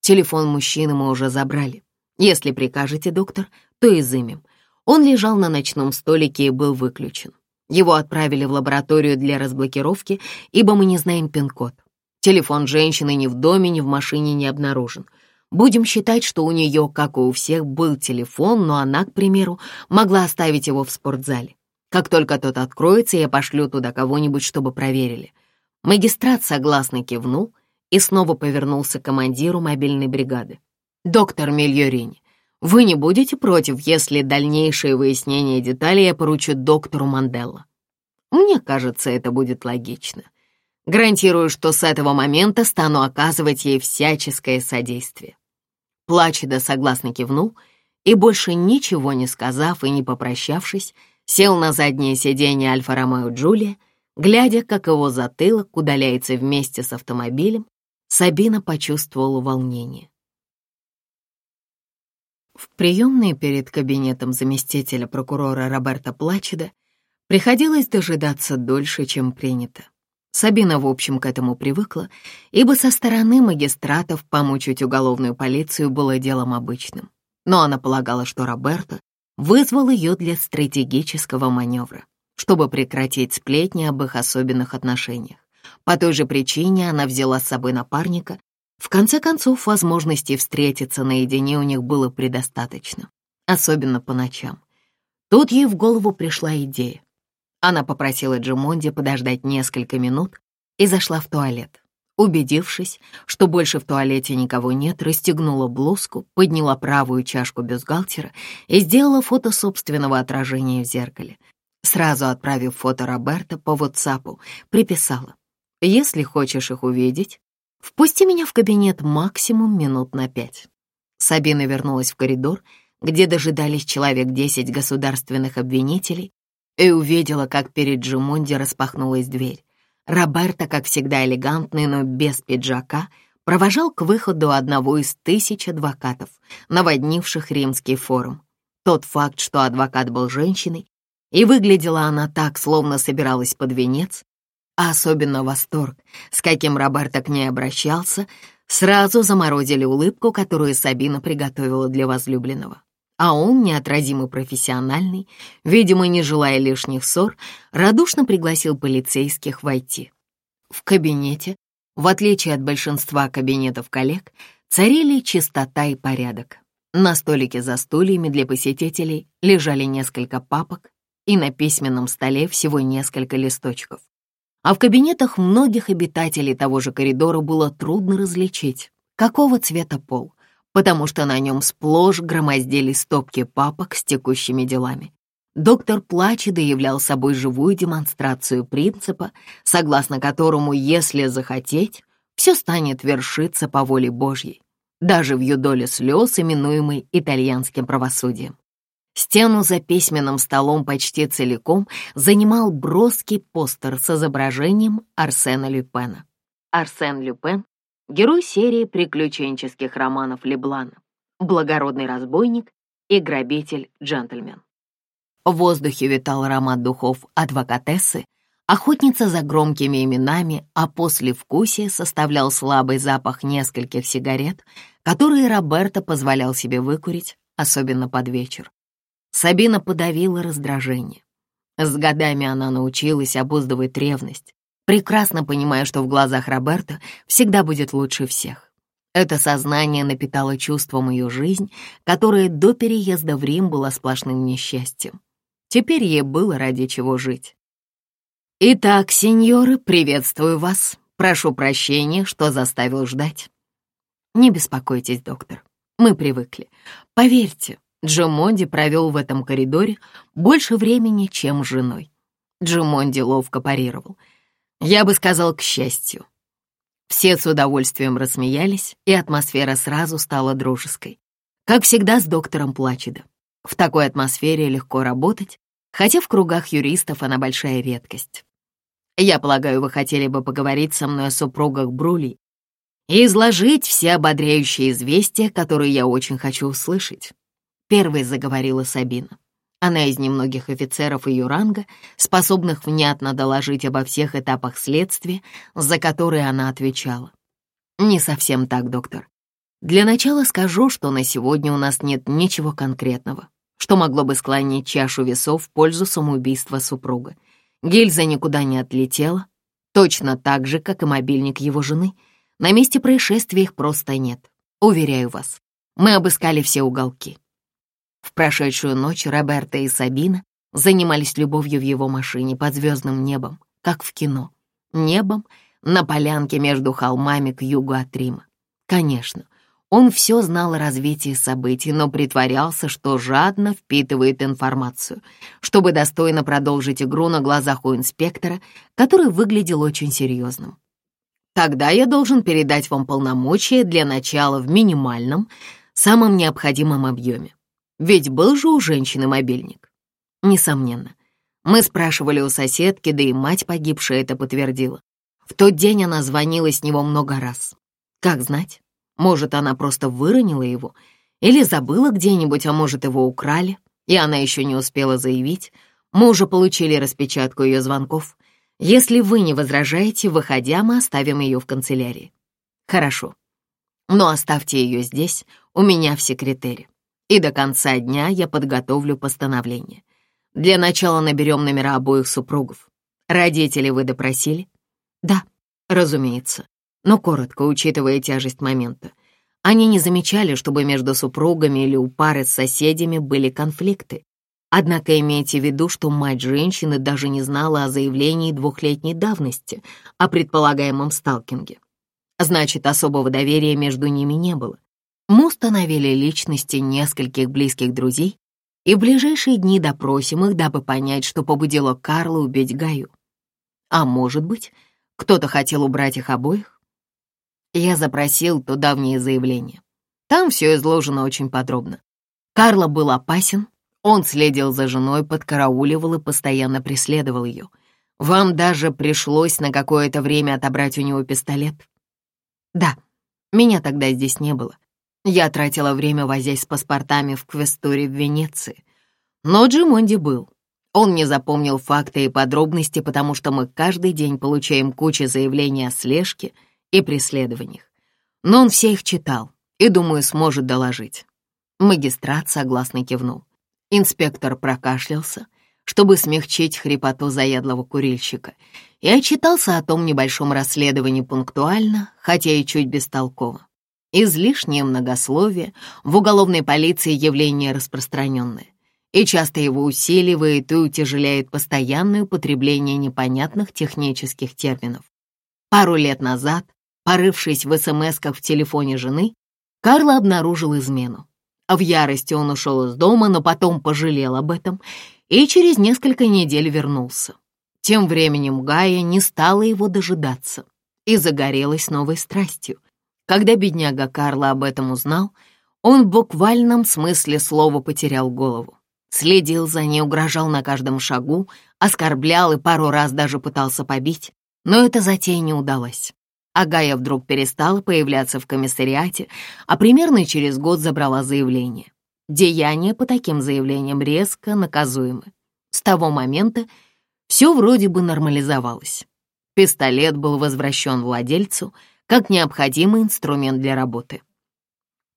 Телефон мужчины мы уже забрали. Если прикажете, доктор, то изымем. Он лежал на ночном столике и был выключен. Его отправили в лабораторию для разблокировки, ибо мы не знаем пин-код. Телефон женщины ни в доме, ни в машине не обнаружен — Будем считать, что у нее, как и у всех, был телефон, но она, к примеру, могла оставить его в спортзале. Как только тот откроется, я пошлю туда кого-нибудь, чтобы проверили». Магистрат согласно кивнул и снова повернулся к командиру мобильной бригады. «Доктор Мильорини, вы не будете против, если дальнейшие выяснения деталей я поручу доктору Манделло?» «Мне кажется, это будет логично», Гарантирую, что с этого момента стану оказывать ей всяческое содействие». Плачеда согласно кивнул и, больше ничего не сказав и не попрощавшись, сел на заднее сиденье Альфа-Ромео Джулия, глядя, как его затылок удаляется вместе с автомобилем, Сабина почувствовала волнение. В приемные перед кабинетом заместителя прокурора Роберта Плачеда приходилось дожидаться дольше, чем принято. Сабина, в общем, к этому привыкла, ибо со стороны магистратов помучить уголовную полицию было делом обычным. Но она полагала, что Роберто вызвал ее для стратегического маневра, чтобы прекратить сплетни об их особенных отношениях. По той же причине она взяла с собой напарника. В конце концов, возможностей встретиться наедине у них было предостаточно, особенно по ночам. Тут ей в голову пришла идея. Она попросила Джимонди подождать несколько минут и зашла в туалет. Убедившись, что больше в туалете никого нет, расстегнула блузку, подняла правую чашку бюстгальтера и сделала фото собственного отражения в зеркале. Сразу отправив фото Роберта по WhatsApp, приписала. «Если хочешь их увидеть, впусти меня в кабинет максимум минут на пять». Сабина вернулась в коридор, где дожидались человек десять государственных обвинителей, и увидела, как перед Джимонди распахнулась дверь. Роберто, как всегда элегантный, но без пиджака, провожал к выходу одного из тысяч адвокатов, наводнивших римский форум. Тот факт, что адвокат был женщиной, и выглядела она так, словно собиралась под венец, а особенно восторг, с каким Роберто к ней обращался, сразу заморозили улыбку, которую Сабина приготовила для возлюбленного а он, неотразимо профессиональный, видимо, не желая лишних ссор, радушно пригласил полицейских войти. В кабинете, в отличие от большинства кабинетов коллег, царили чистота и порядок. На столике за стульями для посетителей лежали несколько папок, и на письменном столе всего несколько листочков. А в кабинетах многих обитателей того же коридора было трудно различить, какого цвета пол потому что на нем сплошь громоздели стопки папок с текущими делами. Доктор Плачеда являл собой живую демонстрацию принципа, согласно которому, если захотеть, все станет вершиться по воле Божьей, даже в юдоле слез, именуемой итальянским правосудием. Стену за письменным столом почти целиком занимал броский постер с изображением Арсена Люпена. Арсен Люпен герой серии приключенческих романов Леблан, благородный разбойник и грабитель-джентльмен. В воздухе витал аромат духов адвокатессы, охотница за громкими именами, а после вкусия составлял слабый запах нескольких сигарет, которые Роберто позволял себе выкурить, особенно под вечер. Сабина подавила раздражение. С годами она научилась обуздывать ревность, прекрасно понимая, что в глазах Роберта всегда будет лучше всех. Это сознание напитало чувством ее жизнь, которая до переезда в Рим была сплошным несчастьем. Теперь ей было ради чего жить. «Итак, сеньоры, приветствую вас. Прошу прощения, что заставил ждать». «Не беспокойтесь, доктор. Мы привыкли. Поверьте, Джимонди провел в этом коридоре больше времени, чем с женой». Джимонди ловко парировал — я бы сказал, к счастью. Все с удовольствием рассмеялись, и атмосфера сразу стала дружеской. Как всегда с доктором Плачеда. В такой атмосфере легко работать, хотя в кругах юристов она большая редкость. Я полагаю, вы хотели бы поговорить со мной о супругах Брули и изложить все ободряющие известия, которые я очень хочу услышать. Первой заговорила Сабина. Она из немногих офицеров ее ранга, способных внятно доложить обо всех этапах следствия, за которые она отвечала. «Не совсем так, доктор. Для начала скажу, что на сегодня у нас нет ничего конкретного, что могло бы склонить чашу весов в пользу самоубийства супруга. Гильза никуда не отлетела, точно так же, как и мобильник его жены. На месте происшествия их просто нет, уверяю вас. Мы обыскали все уголки». В прошедшую ночь Роберта и Сабина занимались любовью в его машине под звездным небом, как в кино. Небом на полянке между холмами к югу от Рима. Конечно, он все знал о развитии событий, но притворялся, что жадно впитывает информацию, чтобы достойно продолжить игру на глазах у инспектора, который выглядел очень серьезным. «Тогда я должен передать вам полномочия для начала в минимальном, самом необходимом объеме. Ведь был же у женщины мобильник. Несомненно. Мы спрашивали у соседки, да и мать погибшая это подтвердила. В тот день она звонила с него много раз. Как знать, может, она просто выронила его или забыла где-нибудь, а может, его украли, и она еще не успела заявить. Мы уже получили распечатку ее звонков. Если вы не возражаете, выходя, мы оставим ее в канцелярии. Хорошо. Но оставьте ее здесь, у меня в секретаре и до конца дня я подготовлю постановление. Для начала наберем номера обоих супругов. Родителей вы допросили? Да, разумеется, но коротко, учитывая тяжесть момента. Они не замечали, чтобы между супругами или у пары с соседями были конфликты. Однако имейте в виду, что мать женщины даже не знала о заявлении двухлетней давности, о предполагаемом сталкинге. Значит, особого доверия между ними не было. Мы установили личности нескольких близких друзей и в ближайшие дни допросим их, дабы понять, что побудило Карла убить Гаю. А может быть, кто-то хотел убрать их обоих? Я запросил то давнее заявление. Там все изложено очень подробно. Карло был опасен, он следил за женой, подкарауливал и постоянно преследовал ее. Вам даже пришлось на какое-то время отобрать у него пистолет. Да, меня тогда здесь не было. Я тратила время, возясь с паспортами в квесторе в Венеции. Но Джимонди был. Он не запомнил факты и подробности, потому что мы каждый день получаем кучу заявлений о слежке и преследованиях. Но он все их читал и, думаю, сможет доложить. Магистрат согласно кивнул. Инспектор прокашлялся, чтобы смягчить хрипоту заядлого курильщика, и отчитался о том небольшом расследовании пунктуально, хотя и чуть бестолково излишнее многословие, в уголовной полиции явление распространенное, и часто его усиливает и утяжеляет постоянное употребление непонятных технических терминов. Пару лет назад, порывшись в смс-ках в телефоне жены, Карло обнаружил измену. В ярости он ушел из дома, но потом пожалел об этом и через несколько недель вернулся. Тем временем Гая не стала его дожидаться и загорелась новой страстью, когда бедняга Карла об этом узнал, он в буквальном смысле слова потерял голову. Следил за ней, угрожал на каждом шагу, оскорблял и пару раз даже пытался побить, но эта затея не удалась. Агая вдруг перестала появляться в комиссариате, а примерно через год забрала заявление. Деяния по таким заявлениям резко наказуемы. С того момента все вроде бы нормализовалось. Пистолет был возвращен владельцу — как необходимый инструмент для работы.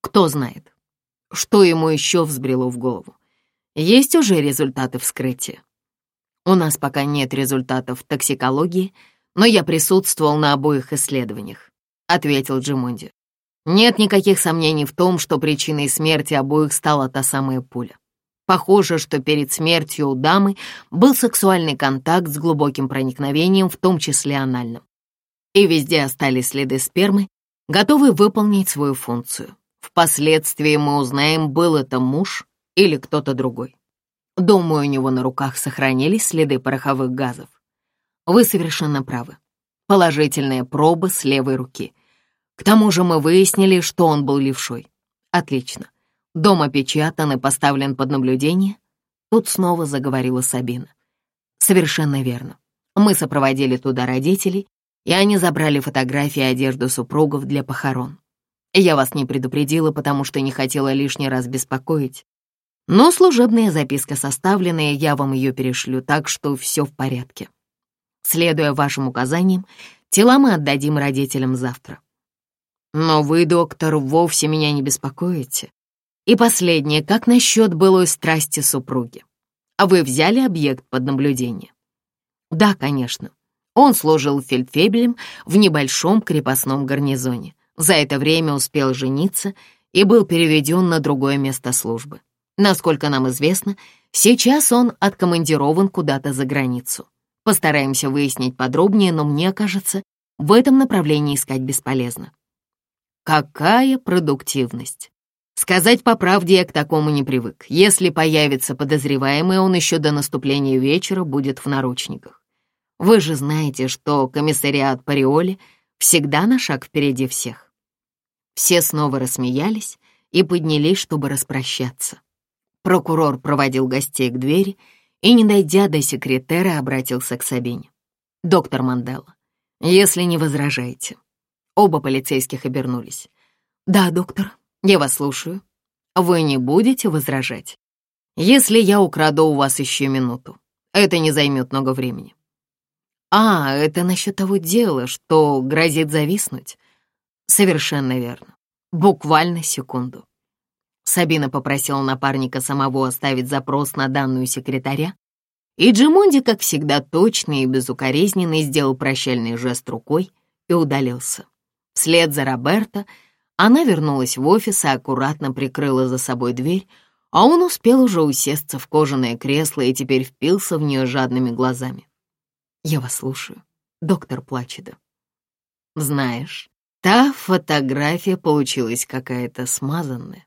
Кто знает, что ему еще взбрело в голову. Есть уже результаты вскрытия. У нас пока нет результатов токсикологии, но я присутствовал на обоих исследованиях, ответил Джимунди. Нет никаких сомнений в том, что причиной смерти обоих стала та самая пуля. Похоже, что перед смертью у дамы был сексуальный контакт с глубоким проникновением, в том числе анальным и везде остались следы спермы, готовы выполнить свою функцию. Впоследствии мы узнаем, был это муж или кто-то другой. Думаю, у него на руках сохранились следы пороховых газов. Вы совершенно правы. Положительная проба с левой руки. К тому же мы выяснили, что он был левшой. Отлично. Дом опечатан и поставлен под наблюдение. Тут снова заговорила Сабина. Совершенно верно. Мы сопроводили туда родителей и они забрали фотографии и одежду супругов для похорон. Я вас не предупредила, потому что не хотела лишний раз беспокоить. Но служебная записка составлена, и я вам ее перешлю, так что все в порядке. Следуя вашим указаниям, тела мы отдадим родителям завтра. Но вы, доктор, вовсе меня не беспокоите. И последнее, как насчет былой страсти супруги? А вы взяли объект под наблюдение? Да, конечно. Он служил фельдфебелем в небольшом крепостном гарнизоне. За это время успел жениться и был переведен на другое место службы. Насколько нам известно, сейчас он откомандирован куда-то за границу. Постараемся выяснить подробнее, но мне кажется, в этом направлении искать бесполезно. Какая продуктивность! Сказать по правде я к такому не привык. Если появится подозреваемый, он еще до наступления вечера будет в наручниках. Вы же знаете, что комиссариат Париоли всегда на шаг впереди всех». Все снова рассмеялись и поднялись, чтобы распрощаться. Прокурор проводил гостей к двери и, не дойдя до секретера, обратился к Сабине. «Доктор Мандела, если не возражаете». Оба полицейских обернулись. «Да, доктор, я вас слушаю. Вы не будете возражать, если я украду у вас еще минуту. Это не займет много времени. А, это насчет того дела, что грозит зависнуть? Совершенно верно. Буквально секунду. Сабина попросила напарника самого оставить запрос на данную секретаря, и Джимонди, как всегда точный и безукоризненный, сделал прощальный жест рукой и удалился. Вслед за Роберто она вернулась в офис и аккуратно прикрыла за собой дверь, а он успел уже усесться в кожаное кресло и теперь впился в нее жадными глазами. Я вас слушаю, доктор Плачеда. Знаешь, та фотография получилась какая-то смазанная.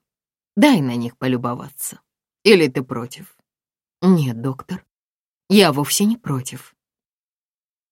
Дай на них полюбоваться. Или ты против? Нет, доктор, я вовсе не против.